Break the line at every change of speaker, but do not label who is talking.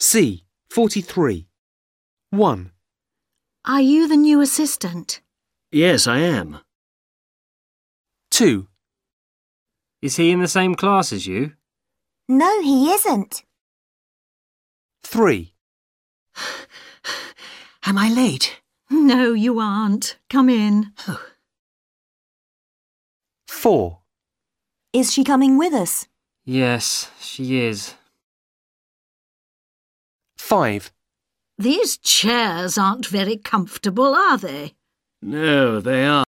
C. 43. 1,
Are you the new assistant?
Yes, I am.
2,
Is he in the same class as you?
No, he isn't.
3,
Am I late?
No, you aren't. Come in.
4,
Is she coming with us?
Yes, she is.
5,
These chairs aren't very comfortable, are they?
No, they are.